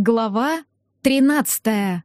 Глава тринадцатая.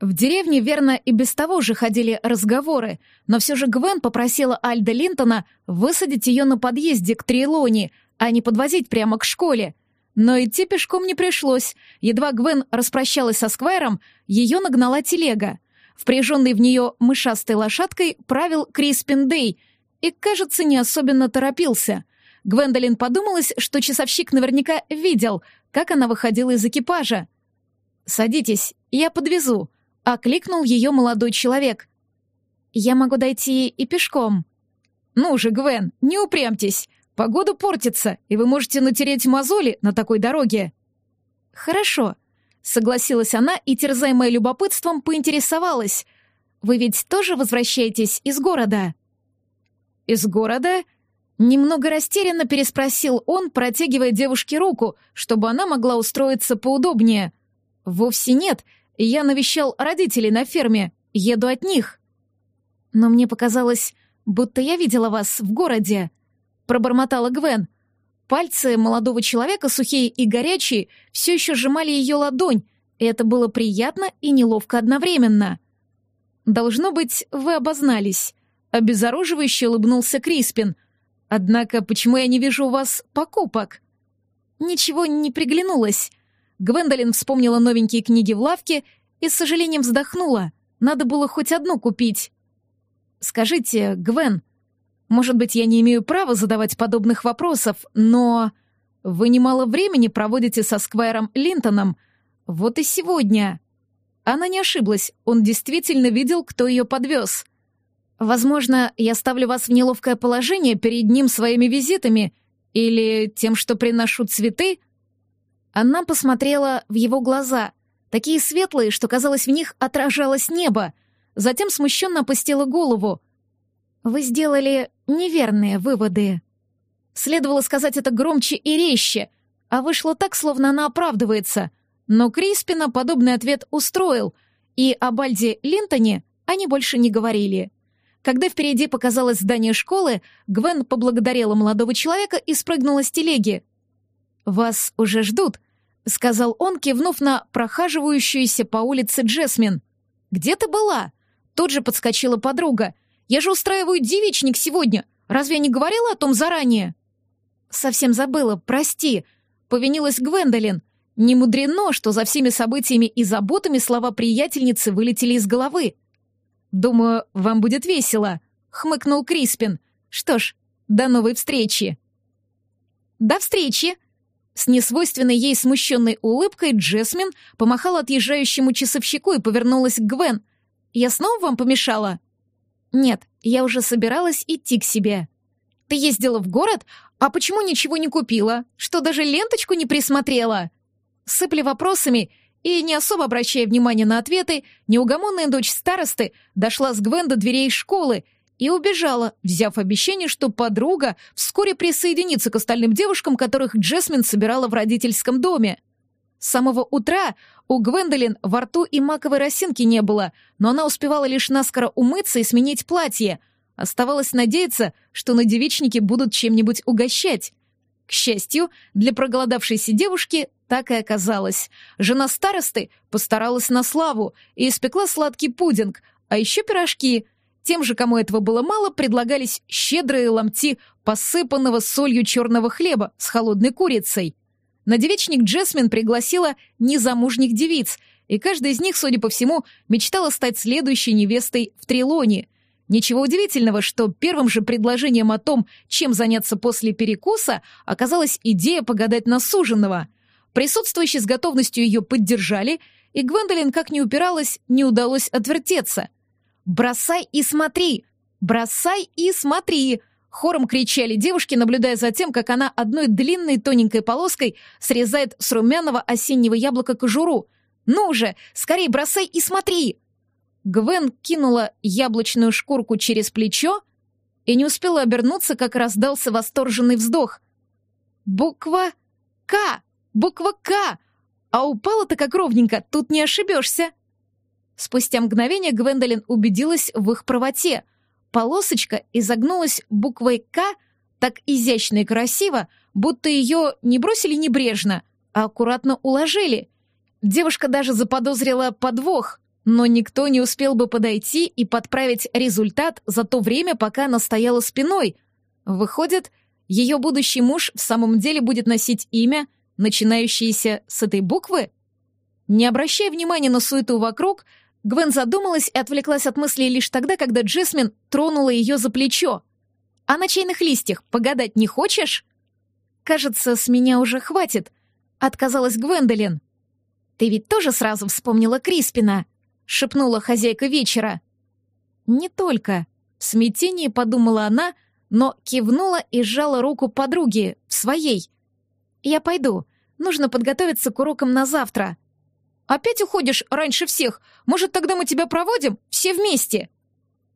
В деревне верно и без того же ходили разговоры, но все же Гвен попросила Альда Линтона высадить ее на подъезде к Трилоне, а не подвозить прямо к школе. Но идти пешком не пришлось. Едва Гвен распрощалась со Сквайром, ее нагнала телега. Впряженный в нее мышастой лошадкой правил Криспин Дэй и, кажется, не особенно торопился. Гвендолин подумалась, что часовщик наверняка видел — как она выходила из экипажа. «Садитесь, я подвезу», — окликнул ее молодой человек. «Я могу дойти и пешком». «Ну же, Гвен, не упрямьтесь. Погода портится, и вы можете натереть мозоли на такой дороге». «Хорошо», — согласилась она и, терзаемая любопытством, поинтересовалась. «Вы ведь тоже возвращаетесь из города?» «Из города?» Немного растерянно переспросил он, протягивая девушке руку, чтобы она могла устроиться поудобнее. «Вовсе нет. Я навещал родителей на ферме. Еду от них». «Но мне показалось, будто я видела вас в городе», — пробормотала Гвен. Пальцы молодого человека, сухие и горячие, все еще сжимали ее ладонь, и это было приятно и неловко одновременно. «Должно быть, вы обознались», — обезоруживающе улыбнулся Криспин — Однако почему я не вижу у вас покупок? Ничего не приглянулось. Гвендолин вспомнила новенькие книги в лавке и с сожалением вздохнула. Надо было хоть одну купить. Скажите, Гвен, может быть, я не имею права задавать подобных вопросов, но вы немало времени проводите со Сквайром Линтоном. Вот и сегодня. Она не ошиблась, он действительно видел, кто ее подвез. Возможно, я ставлю вас в неловкое положение перед ним своими визитами или тем, что приношу цветы?» Она посмотрела в его глаза, такие светлые, что, казалось, в них отражалось небо, затем смущенно опустила голову. «Вы сделали неверные выводы». Следовало сказать это громче и резче, а вышло так, словно она оправдывается. Но Криспина подобный ответ устроил, и о Бальде Линтоне они больше не говорили. Когда впереди показалось здание школы, Гвен поблагодарила молодого человека и спрыгнула с телеги. «Вас уже ждут», — сказал он, кивнув на прохаживающуюся по улице Джесмин. «Где ты была?» Тут же подскочила подруга. «Я же устраиваю девичник сегодня. Разве я не говорила о том заранее?» «Совсем забыла, прости», — повинилась Гвендолин. Не мудрено, что за всеми событиями и заботами слова приятельницы вылетели из головы. «Думаю, вам будет весело», — хмыкнул Криспин. «Что ж, до новой встречи». «До встречи!» С несвойственной ей смущенной улыбкой Джесмин помахала отъезжающему часовщику и повернулась к Гвен. «Я снова вам помешала?» «Нет, я уже собиралась идти к себе». «Ты ездила в город? А почему ничего не купила? Что, даже ленточку не присмотрела?» Сыпли вопросами, и, не особо обращая внимания на ответы, неугомонная дочь старосты дошла с Гвен до дверей школы и убежала, взяв обещание, что подруга вскоре присоединится к остальным девушкам, которых Джесмин собирала в родительском доме. С самого утра у Гвендолин во рту и маковой росинки не было, но она успевала лишь наскоро умыться и сменить платье. Оставалось надеяться, что на девичнике будут чем-нибудь угощать. К счастью, для проголодавшейся девушки так и оказалось. Жена старосты постаралась на славу и испекла сладкий пудинг, а еще пирожки. Тем же, кому этого было мало, предлагались щедрые ломти посыпанного солью черного хлеба с холодной курицей. На девичник Джесмин пригласила незамужних девиц, и каждая из них, судя по всему, мечтала стать следующей невестой в Трилоне — Ничего удивительного, что первым же предложением о том, чем заняться после перекуса, оказалась идея погадать на суженого. Присутствующие с готовностью ее поддержали, и Гвендолин, как ни упиралась, не удалось отвертеться. «Бросай и смотри! Бросай и смотри!» Хором кричали девушки, наблюдая за тем, как она одной длинной тоненькой полоской срезает с румяного осеннего яблока кожуру. «Ну же, скорей бросай и смотри!» Гвен кинула яблочную шкурку через плечо и не успела обернуться, как раздался восторженный вздох. «Буква К! Буква К! А упала-то как ровненько, тут не ошибешься!» Спустя мгновение Гвендолин убедилась в их правоте. Полосочка изогнулась буквой «К» так изящно и красиво, будто ее не бросили небрежно, а аккуратно уложили — Девушка даже заподозрила подвох, но никто не успел бы подойти и подправить результат за то время, пока она стояла спиной. Выходит, ее будущий муж в самом деле будет носить имя, начинающееся с этой буквы? Не обращая внимания на суету вокруг, Гвен задумалась и отвлеклась от мыслей лишь тогда, когда Джесмин тронула ее за плечо. «А на чайных листьях погадать не хочешь?» «Кажется, с меня уже хватит», — отказалась Гвендолин. «Ты ведь тоже сразу вспомнила Криспина?» — шепнула хозяйка вечера. «Не только», — в смятении подумала она, но кивнула и сжала руку подруги, в своей. «Я пойду. Нужно подготовиться к урокам на завтра». «Опять уходишь раньше всех? Может, тогда мы тебя проводим? Все вместе?»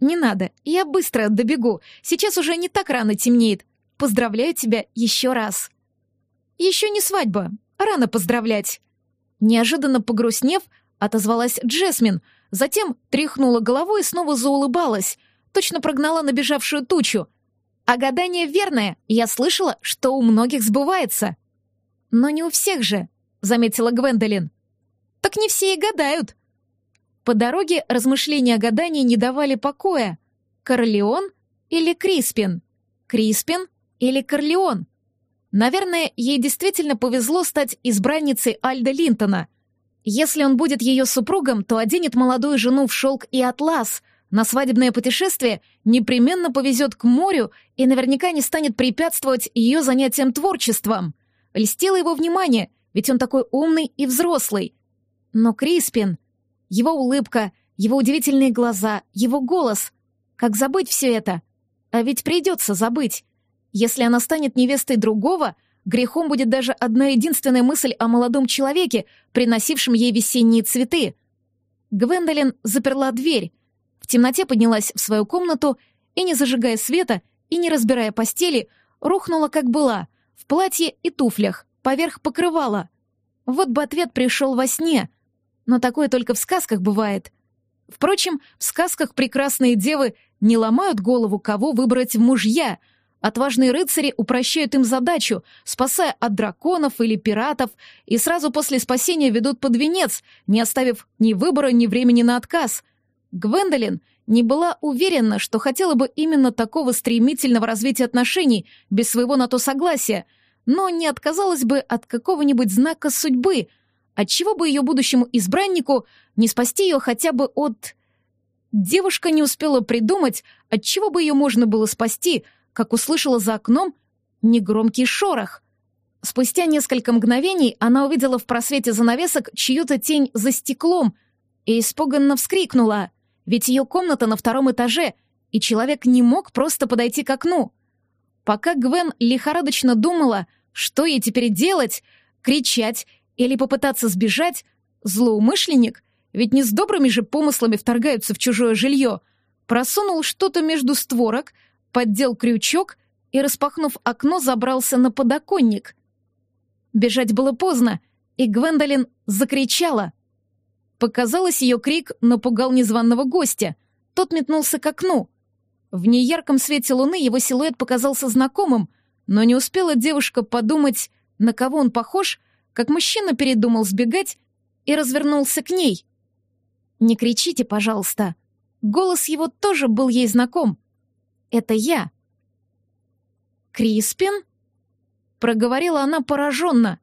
«Не надо, я быстро добегу. Сейчас уже не так рано темнеет. Поздравляю тебя еще раз». «Еще не свадьба. Рано поздравлять». Неожиданно погрустнев, отозвалась Джесмин, затем тряхнула головой и снова заулыбалась, точно прогнала набежавшую тучу. А гадание верное, я слышала, что у многих сбывается. Но не у всех же, заметила Гвендолин. Так не все и гадают. По дороге размышления о гадании не давали покоя. Корлеон или Криспин? Криспин или Корлеон? Наверное, ей действительно повезло стать избранницей Альда Линтона. Если он будет ее супругом, то оденет молодую жену в шелк и атлас, на свадебное путешествие непременно повезет к морю и наверняка не станет препятствовать ее занятиям творчеством. Льстило его внимание, ведь он такой умный и взрослый. Но Криспин, его улыбка, его удивительные глаза, его голос. Как забыть все это? А ведь придется забыть. Если она станет невестой другого, грехом будет даже одна единственная мысль о молодом человеке, приносившем ей весенние цветы. Гвендолин заперла дверь, в темноте поднялась в свою комнату и, не зажигая света и не разбирая постели, рухнула как была, в платье и туфлях, поверх покрывала. Вот бы ответ пришел во сне, но такое только в сказках бывает. Впрочем, в сказках прекрасные девы не ломают голову, кого выбрать в мужья — Отважные рыцари упрощают им задачу, спасая от драконов или пиратов, и сразу после спасения ведут под венец, не оставив ни выбора, ни времени на отказ. Гвендолин не была уверена, что хотела бы именно такого стремительного развития отношений, без своего на то согласия, но не отказалась бы от какого-нибудь знака судьбы, отчего бы ее будущему избраннику не спасти ее хотя бы от... Девушка не успела придумать, от чего бы ее можно было спасти — как услышала за окном негромкий шорох. Спустя несколько мгновений она увидела в просвете занавесок чью-то тень за стеклом и испуганно вскрикнула, ведь ее комната на втором этаже, и человек не мог просто подойти к окну. Пока Гвен лихорадочно думала, что ей теперь делать, кричать или попытаться сбежать, злоумышленник, ведь не с добрыми же помыслами вторгаются в чужое жилье, просунул что-то между створок — поддел крючок и, распахнув окно, забрался на подоконник. Бежать было поздно, и Гвендолин закричала. Показалось, ее крик напугал незваного гостя. Тот метнулся к окну. В неярком свете луны его силуэт показался знакомым, но не успела девушка подумать, на кого он похож, как мужчина передумал сбегать и развернулся к ней. «Не кричите, пожалуйста». Голос его тоже был ей знаком. Это я. Криспин? Проговорила она пораженно.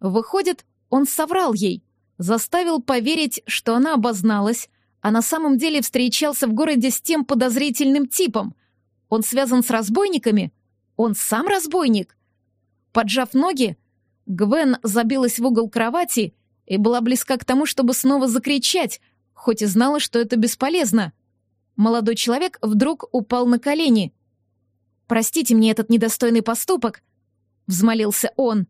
Выходит, он соврал ей, заставил поверить, что она обозналась, а на самом деле встречался в городе с тем подозрительным типом. Он связан с разбойниками? Он сам разбойник? Поджав ноги, Гвен забилась в угол кровати и была близка к тому, чтобы снова закричать, хоть и знала, что это бесполезно — Молодой человек вдруг упал на колени. «Простите мне этот недостойный поступок», — взмолился он.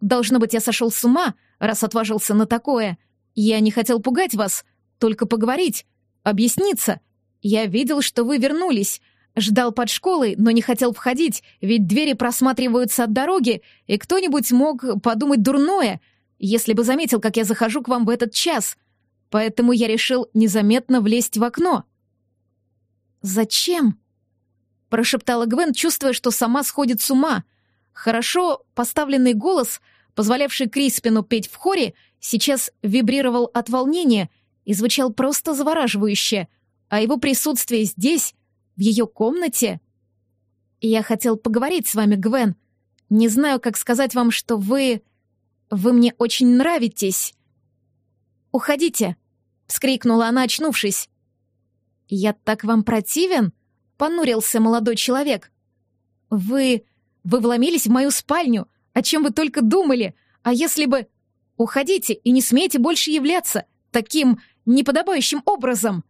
«Должно быть, я сошел с ума, раз отважился на такое. Я не хотел пугать вас, только поговорить, объясниться. Я видел, что вы вернулись. Ждал под школой, но не хотел входить, ведь двери просматриваются от дороги, и кто-нибудь мог подумать дурное, если бы заметил, как я захожу к вам в этот час. Поэтому я решил незаметно влезть в окно». «Зачем?» — прошептала Гвен, чувствуя, что сама сходит с ума. Хорошо поставленный голос, позволявший Криспину петь в хоре, сейчас вибрировал от волнения и звучал просто завораживающе, а его присутствие здесь, в ее комнате... Я хотел поговорить с вами, Гвен. Не знаю, как сказать вам, что вы... Вы мне очень нравитесь. «Уходите!» — вскрикнула она, очнувшись. «Я так вам противен?» — понурился молодой человек. «Вы... вы вломились в мою спальню. О чем вы только думали? А если бы... Уходите и не смейте больше являться таким неподобающим образом!»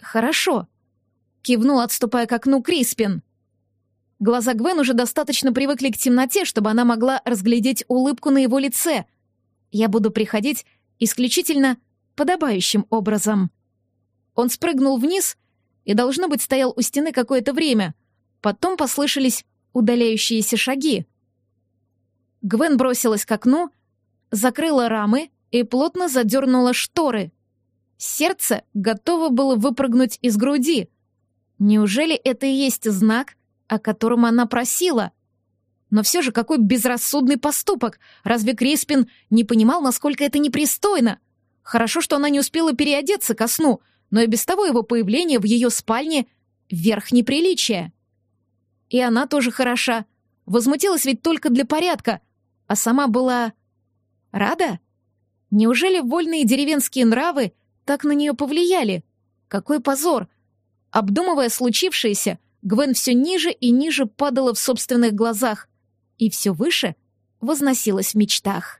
«Хорошо», — кивнул, отступая к окну Криспин. Глаза Гвен уже достаточно привыкли к темноте, чтобы она могла разглядеть улыбку на его лице. «Я буду приходить исключительно подобающим образом». Он спрыгнул вниз и, должно быть, стоял у стены какое-то время. Потом послышались удаляющиеся шаги. Гвен бросилась к окну, закрыла рамы и плотно задернула шторы. Сердце готово было выпрыгнуть из груди. Неужели это и есть знак, о котором она просила? Но все же какой безрассудный поступок! Разве Криспин не понимал, насколько это непристойно? Хорошо, что она не успела переодеться ко сну, но и без того его появление в ее спальне — верх неприличия. И она тоже хороша. Возмутилась ведь только для порядка, а сама была... рада? Неужели вольные деревенские нравы так на нее повлияли? Какой позор! Обдумывая случившееся, Гвен все ниже и ниже падала в собственных глазах и все выше возносилась в мечтах.